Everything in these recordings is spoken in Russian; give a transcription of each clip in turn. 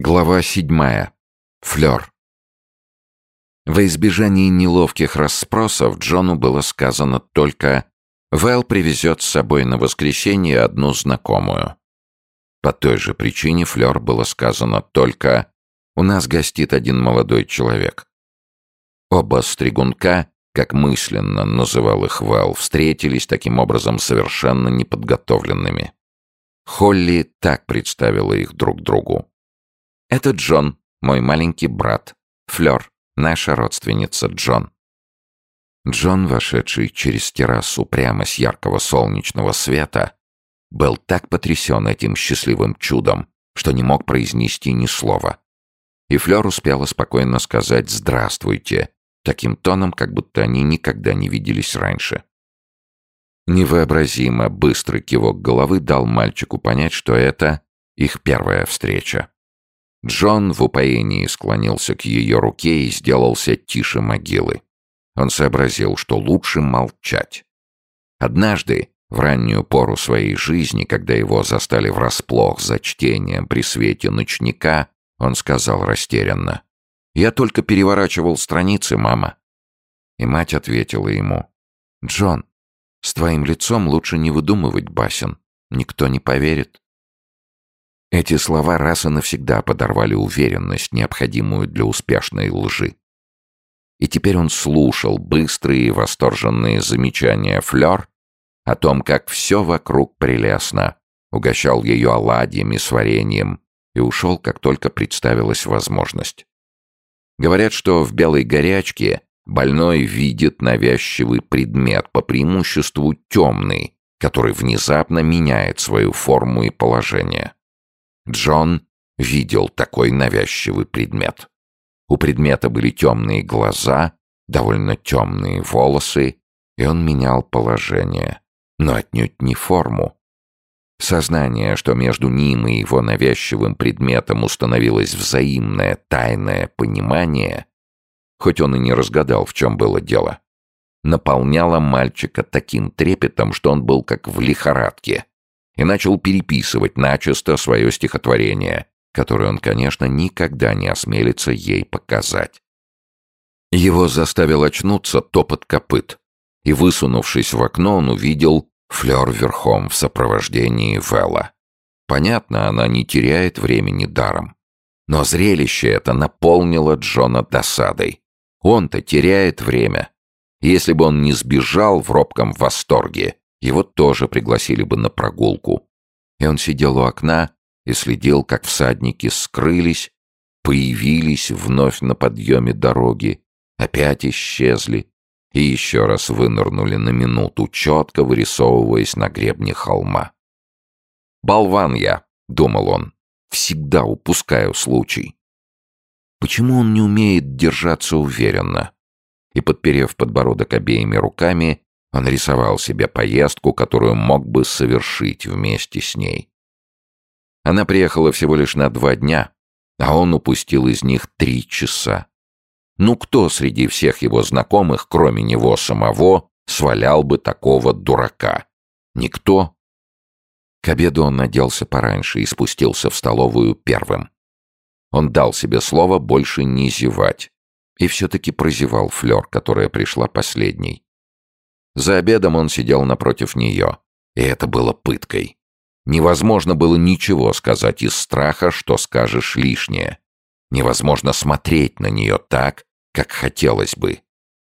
Глава седьмая. Флёр. Во избежании неловких расспросов Джону было сказано только «Вэл привезет с собой на воскресенье одну знакомую». По той же причине Флёр было сказано только «У нас гостит один молодой человек». Оба стригунка, как мысленно называл их Вэл, встретились таким образом совершенно неподготовленными. Холли так представила их друг другу. «Это Джон, мой маленький брат. Флёр, наша родственница Джон». Джон, вошедший через террасу прямо с яркого солнечного света, был так потрясен этим счастливым чудом, что не мог произнести ни слова. И Флёр успела спокойно сказать «здравствуйте», таким тоном, как будто они никогда не виделись раньше. Невообразимо быстрый кивок головы дал мальчику понять, что это их первая встреча. Джон в упоении склонился к ее руке и сделался тише могилы. Он сообразил, что лучше молчать. Однажды, в раннюю пору своей жизни, когда его застали врасплох за чтением при свете ночника, он сказал растерянно. «Я только переворачивал страницы, мама». И мать ответила ему. «Джон, с твоим лицом лучше не выдумывать басен. Никто не поверит». Эти слова раз и навсегда подорвали уверенность, необходимую для успешной лжи. И теперь он слушал быстрые и восторженные замечания Флёр о том, как все вокруг прелестно, угощал ее оладьями с вареньем и ушел, как только представилась возможность. Говорят, что в белой горячке больной видит навязчивый предмет, по преимуществу темный, который внезапно меняет свою форму и положение. Джон видел такой навязчивый предмет. У предмета были темные глаза, довольно темные волосы, и он менял положение, но отнюдь не форму. Сознание, что между ним и его навязчивым предметом установилось взаимное тайное понимание, хоть он и не разгадал, в чем было дело, наполняло мальчика таким трепетом, что он был как в лихорадке, и начал переписывать начисто свое стихотворение, которое он, конечно, никогда не осмелится ей показать. Его заставил очнуться топот копыт, и, высунувшись в окно, он увидел Флёр верхом в сопровождении Вэлла. Понятно, она не теряет времени даром. Но зрелище это наполнило Джона досадой. Он-то теряет время. Если бы он не сбежал в робком восторге, его тоже пригласили бы на прогулку. И он сидел у окна и следил, как всадники скрылись, появились вновь на подъеме дороги, опять исчезли и еще раз вынырнули на минуту, четко вырисовываясь на гребне холма. «Болван я», — думал он, — «всегда упускаю случай». Почему он не умеет держаться уверенно? И, подперев подбородок обеими руками, он рисовал себе поездку, которую мог бы совершить вместе с ней. Она приехала всего лишь на два дня, а он упустил из них три часа. Ну кто среди всех его знакомых, кроме него самого, свалял бы такого дурака? Никто. К обеду он наделся пораньше и спустился в столовую первым. Он дал себе слово больше не зевать. И все-таки прозевал Флёр, которая пришла последней. За обедом он сидел напротив нее, и это было пыткой. Невозможно было ничего сказать из страха, что скажешь лишнее. Невозможно смотреть на нее так, как хотелось бы.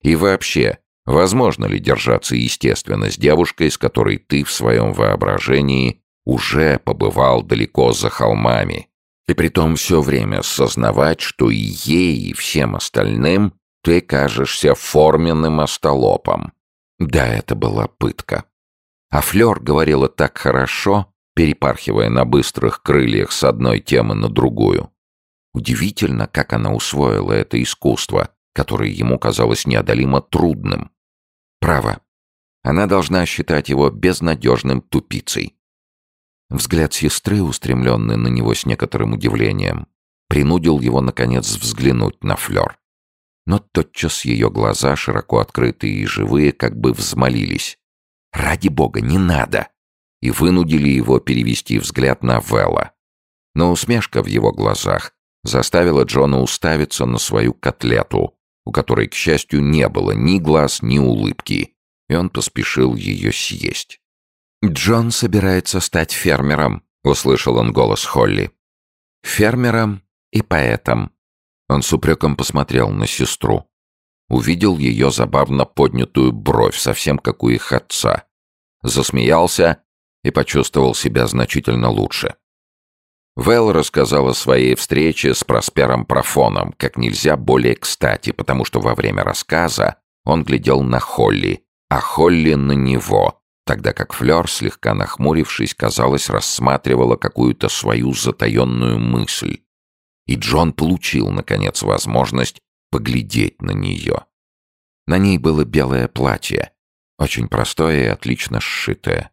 И вообще, возможно ли держаться естественно с девушкой, с которой ты в своем воображении уже побывал далеко за холмами, и притом все время сознавать, что и ей, и всем остальным ты кажешься форменным остолопом, да, это была пытка. А Флёр говорила так хорошо, перепархивая на быстрых крыльях с одной темы на другую. Удивительно, как она усвоила это искусство, которое ему казалось неодолимо трудным. Право, она должна считать его безнадежным тупицей. Взгляд сестры, устремленный на него с некоторым удивлением, принудил его, наконец, взглянуть на Флёр но тотчас ее глаза, широко открытые и живые, как бы взмолились. «Ради бога, не надо!» и вынудили его перевести взгляд на Вэлла. Но усмешка в его глазах заставила Джона уставиться на свою котлету, у которой, к счастью, не было ни глаз, ни улыбки, и он поспешил ее съесть. «Джон собирается стать фермером», — услышал он голос Холли. «Фермером и поэтом». Он с упреком посмотрел на сестру. Увидел ее забавно поднятую бровь, совсем как у их отца. Засмеялся и почувствовал себя значительно лучше. Вэл рассказал о своей встрече с Проспером Профоном как нельзя более кстати, потому что во время рассказа он глядел на Холли, а Холли на него, тогда как Флёр, слегка нахмурившись, казалось, рассматривала какую-то свою затаенную мысль. И Джон получил, наконец, возможность поглядеть на нее. На ней было белое платье, очень простое и отлично сшитое.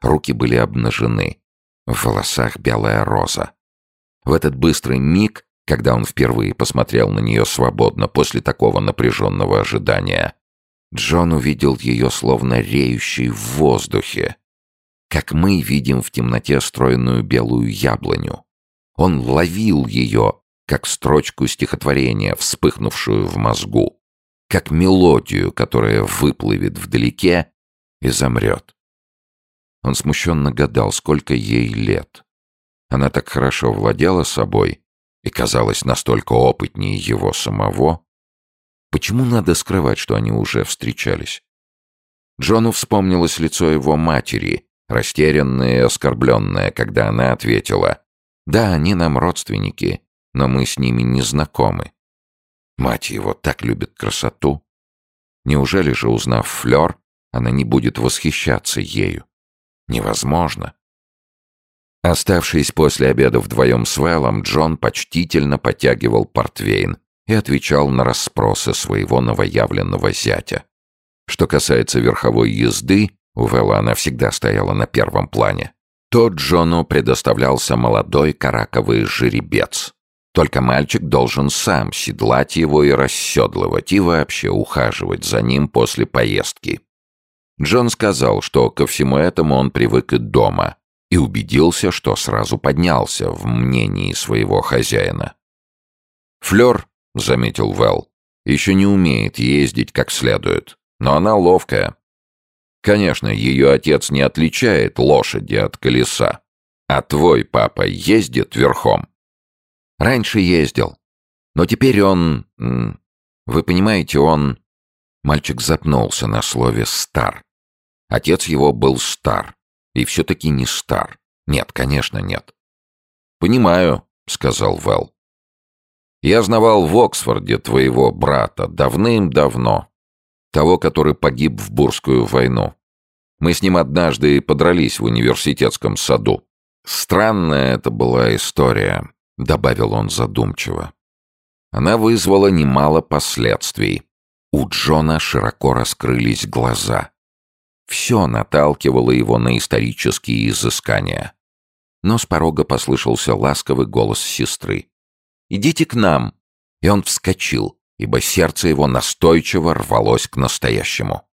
Руки были обнажены, в волосах белая роза. В этот быстрый миг, когда он впервые посмотрел на нее свободно после такого напряженного ожидания, Джон увидел ее словно реющей в воздухе, как мы видим в темноте стройную белую яблоню. Он ловил ее, как строчку стихотворения, вспыхнувшую в мозгу, как мелодию, которая выплывет вдалеке и замрет. Он смущенно гадал, сколько ей лет. Она так хорошо владела собой и казалась настолько опытнее его самого. Почему надо скрывать, что они уже встречались? Джону вспомнилось лицо его матери, растерянное и оскорбленное, когда она ответила «Да, они нам родственники, но мы с ними не знакомы». Мать его так любит красоту. Неужели же, узнав Флёр, она не будет восхищаться ею? Невозможно. Оставшись после обеда вдвоем с Вэллом, Джон почтительно потягивал портвейн и отвечал на расспросы своего новоявленного зятя. Что касается верховой езды, у Вэлла она всегда стояла на первом плане, то Джону предоставлялся молодой караковый жеребец. Только мальчик должен сам седлать его и расседлывать, и вообще ухаживать за ним после поездки. Джон сказал, что ко всему этому он привык и дома, и убедился, что сразу поднялся в мнении своего хозяина. «Флёр», — заметил Вэл, — «еще не умеет ездить как следует, но она ловкая. Конечно, ее отец не отличает лошади от колеса, а твой папа ездит верхом». «Раньше ездил, но теперь он... Вы понимаете, он...» Мальчик запнулся на слове «стар». Отец его был стар. И все-таки не стар. Нет, конечно, нет. «Понимаю», — сказал Вэл. «Я знавал в Оксфорде твоего брата давным-давно. Того, который погиб в Бурскую войну. Мы с ним однажды подрались в университетском саду. Странная это была история», — добавил он задумчиво. Она вызвала немало последствий. У Джона широко раскрылись глаза. Все наталкивало его на исторические изыскания. Но с порога послышался ласковый голос сестры. «Идите к нам!» И он вскочил, ибо сердце его настойчиво рвалось к настоящему.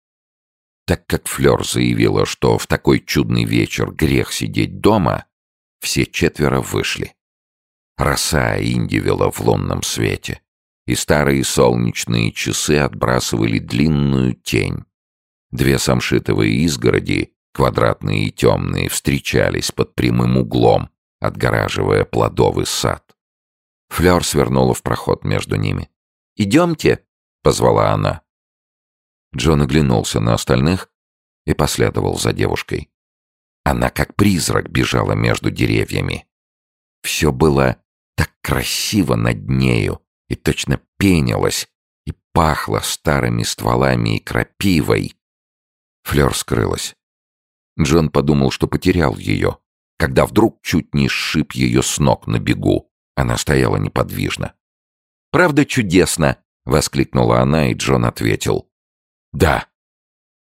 Так как Флёр заявила, что в такой чудный вечер грех сидеть дома, все четверо вышли. Роса индивела в лунном свете, и старые солнечные часы отбрасывали длинную тень, Две самшитовые изгороди, квадратные и темные, встречались под прямым углом, отгораживая плодовый сад. Флёр свернула в проход между ними. «Идемте!» — позвала она. Джон оглянулся на остальных и последовал за девушкой. Она как призрак бежала между деревьями. Все было так красиво над нею и точно пенилось, и пахло старыми стволами и крапивой, Флёр скрылась. Джон подумал, что потерял ее, когда вдруг чуть не сшиб ее с ног на бегу. Она стояла неподвижно. «Правда чудесно!» — воскликнула она, и Джон ответил. «Да».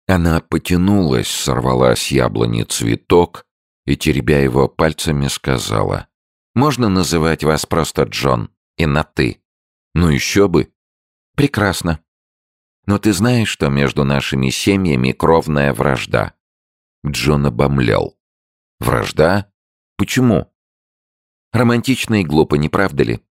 Она потянулась, сорвала с яблони цветок и, теребя его пальцами, сказала. «Можно называть вас просто Джон и на «ты». Ну еще бы. Прекрасно. Но ты знаешь, что между нашими семьями кровная вражда?» Джон обомлел. «Вражда? Почему?» «Романтично и глупо, не правда ли?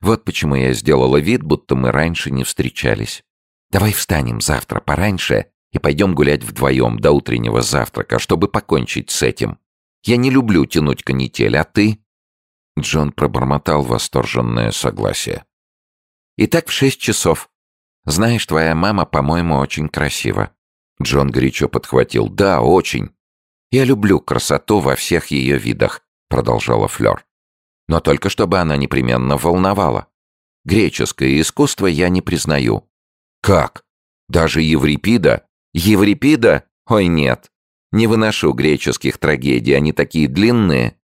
Вот почему я сделала вид, будто мы раньше не встречались. Давай встанем завтра пораньше и пойдем гулять вдвоем до утреннего завтрака, чтобы покончить с этим. Я не люблю тянуть канитель, а ты?» Джон пробормотал восторженное согласие. «Итак, в шесть часов. Знаешь, твоя мама, по-моему, очень красива». Джон горячо подхватил. «Да, очень. Я люблю красоту во всех ее видах», — продолжала Флёр. «Но только чтобы она непременно волновала. Греческое искусство я не признаю». «Как? Даже Еврипида?» «Еврипида? Ой, нет. Не выношу греческих трагедий, они такие длинные.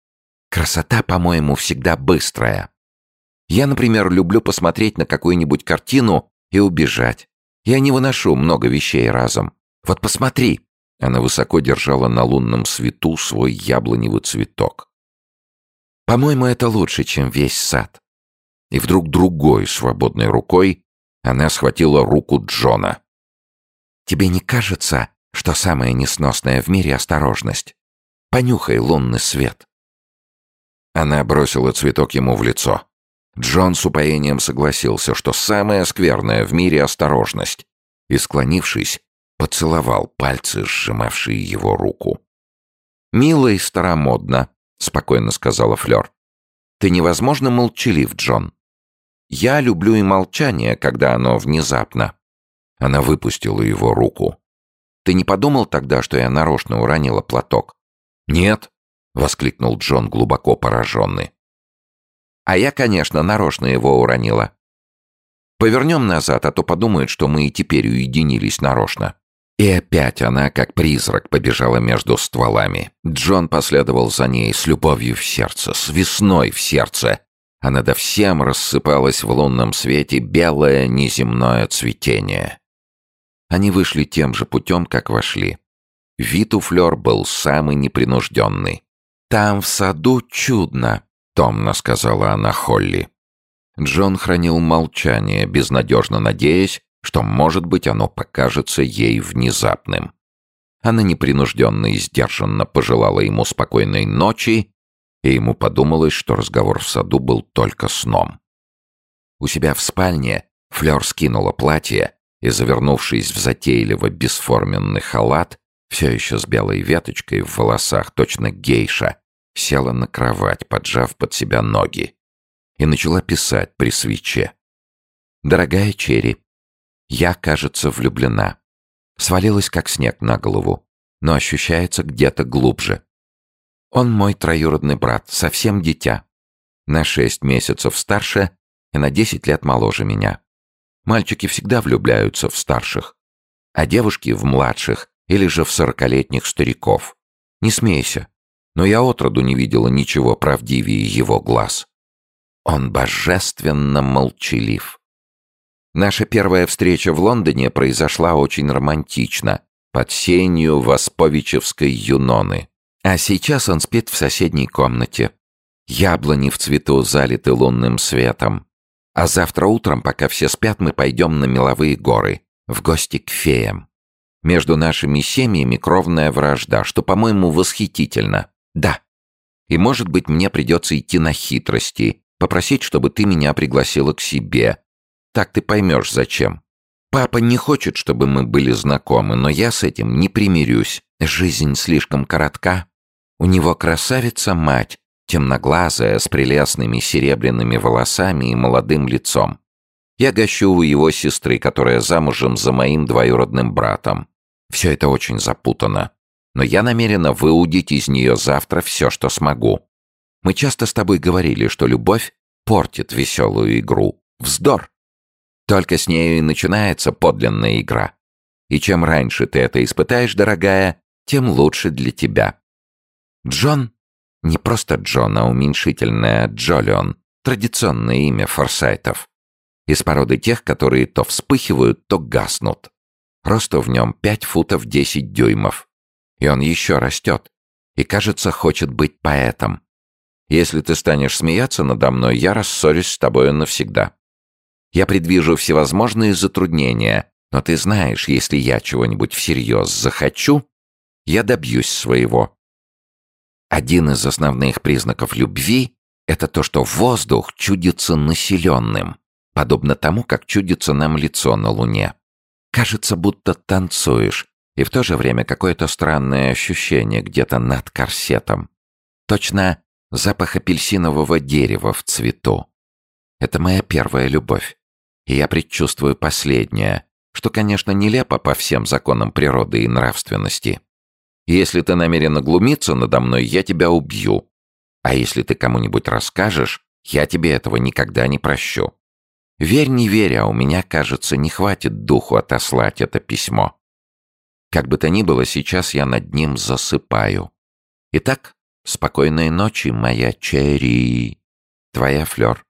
Красота, по-моему, всегда быстрая. Я, например, люблю посмотреть на какую-нибудь картину и убежать. Я не выношу много вещей разом. Вот посмотри!» Она высоко держала на лунном свету свой яблоневый цветок. «По-моему, это лучше, чем весь сад». И вдруг другой свободной рукой она схватила руку Джона. «Тебе не кажется, что самая несносная в мире осторожность? Понюхай лунный свет». Она бросила цветок ему в лицо. Джон с упоением согласился, что самая скверная в мире осторожность, и, склонившись, поцеловал пальцы, сжимавшие его руку. «Мило и старомодно», — спокойно сказала Флёр. «Ты невозможно молчалив, Джон. Я люблю и молчание, когда оно внезапно». Она выпустила его руку. «Ты не подумал тогда, что я нарочно уронила платок?» «Нет», — воскликнул Джон, глубоко пораженный. «А я, конечно, нарочно его уронила. Повернем назад, а то подумают, что мы и теперь уединились нарочно». И опять она, как призрак, побежала между стволами. Джон последовал за ней с любовью в сердце, с весной в сердце, а надо всем рассыпалось в лунном свете белое неземное цветение. Они вышли тем же путем, как вошли. Вид у Флёр был самый непринужденный. «Там в саду чудно», — томно сказала она Холли. Джон хранил молчание, безнадежно надеясь, что, может быть, оно покажется ей внезапным. Она непринужденно и сдержанно пожелала ему спокойной ночи, и ему подумалось, что разговор в саду был только сном. У себя в спальне Флёр скинула платье и, завернувшись в затейливо бесформенный халат, все еще с белой веточкой в волосах, точно гейша, села на кровать, поджав под себя ноги, и начала писать при свече. «Дорогая Черри, я, кажется, влюблена. Свалилась как снег на голову, но ощущается где-то глубже. Он мой троюродный брат, совсем дитя. На шесть месяцев старше и на десять лет моложе меня. Мальчики всегда влюбляются в старших, а девушки в младших или же в сорокалетних стариков. Не смейся, но я отроду не видела ничего правдивее его глаз. Он божественно молчалив. Наша первая встреча в Лондоне произошла очень романтично, под сенью Восповичевской юноны. А сейчас он спит в соседней комнате. Яблони в цвету залиты лунным светом. А завтра утром, пока все спят, мы пойдем на меловые горы, в гости к феям. Между нашими семьями кровная вражда, что, по-моему, восхитительно. Да. И, может быть, мне придется идти на хитрости, попросить, чтобы ты меня пригласила к себе, так ты поймешь, зачем. Папа не хочет, чтобы мы были знакомы, но я с этим не примирюсь. Жизнь слишком коротка. У него красавица-мать, темноглазая, с прелестными серебряными волосами и молодым лицом. Я гощу у его сестры, которая замужем за моим двоюродным братом. Все это очень запутано. Но я намерена выудить из нее завтра все, что смогу. Мы часто с тобой говорили, что любовь портит веселую игру. Вздор. Только с нею и начинается подлинная игра. И чем раньше ты это испытаешь, дорогая, тем лучше для тебя. Джон — не просто Джон, а уменьшительное Джолион, традиционное имя форсайтов. Из породы тех, которые то вспыхивают, то гаснут. Росту в нем пять футов десять дюймов. И он еще растет. И, кажется, хочет быть поэтом. Если ты станешь смеяться надо мной, я рассорюсь с тобою навсегда. Я предвижу всевозможные затруднения, но ты знаешь, если я чего-нибудь всерьез захочу, я добьюсь своего. Один из основных признаков любви — Это то, что воздух чудится населенным, подобно тому, как чудится нам лицо на луне. Кажется, будто танцуешь, и в то же время какое-то странное ощущение где-то над корсетом. Точно запах апельсинового дерева в цвету. Это моя первая любовь. И я предчувствую последнее, что, конечно, нелепо по всем законам природы и нравственности. Если ты намерена глумиться надо мной, я тебя убью. А если ты кому-нибудь расскажешь, я тебе этого никогда не прощу. Верь, не верь, а у меня, кажется, не хватит духу отослать это письмо. Как бы то ни было, сейчас я над ним засыпаю. Итак, спокойной ночи, моя Черри. Твоя Флёр.